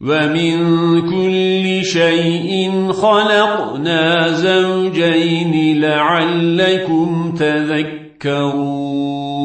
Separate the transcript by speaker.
Speaker 1: ومن كل شيء خلقنا زوجين لعلكم تذكرون